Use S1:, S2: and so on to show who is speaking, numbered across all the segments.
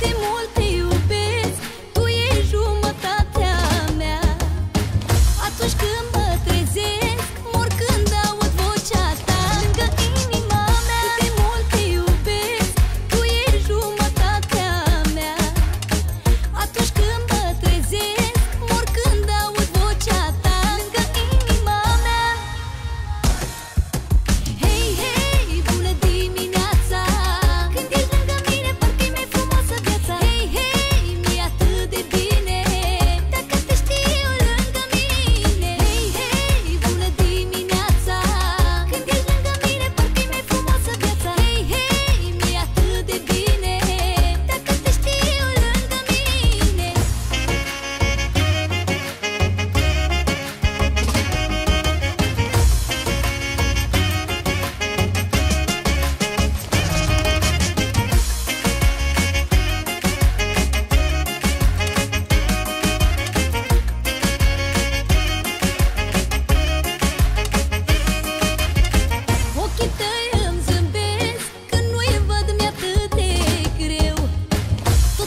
S1: timp mult timp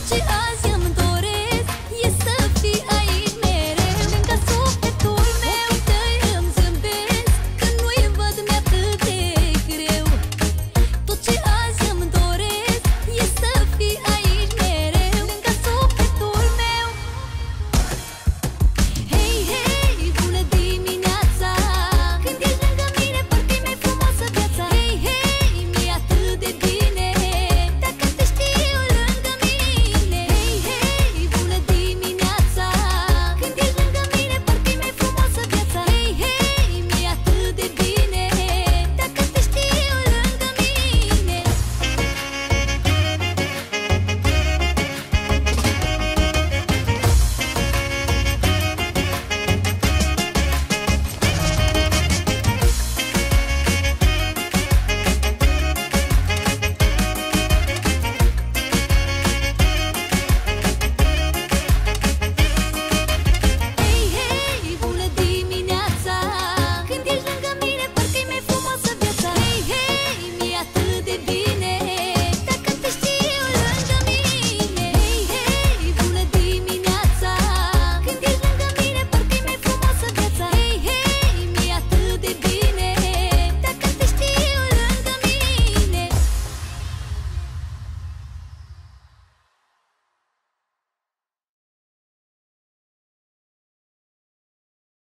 S1: 去爱。